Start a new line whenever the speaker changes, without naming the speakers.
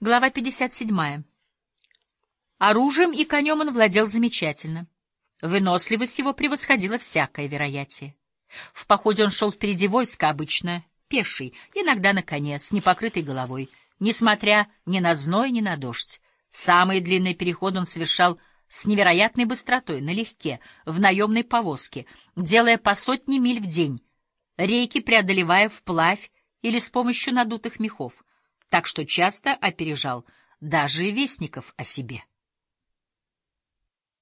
Глава 57. Оружием и конем он владел замечательно. Выносливость его превосходила всякое вероятие. В походе он шел впереди войска обычно, пеший, иногда на коне, с непокрытой головой, несмотря ни на зной, ни на дождь. Самые длинные переходы он совершал с невероятной быстротой, налегке, в наемной повозке, делая по сотне миль в день, реки преодолевая вплавь или с помощью надутых мехов, так что часто опережал даже вестников о себе.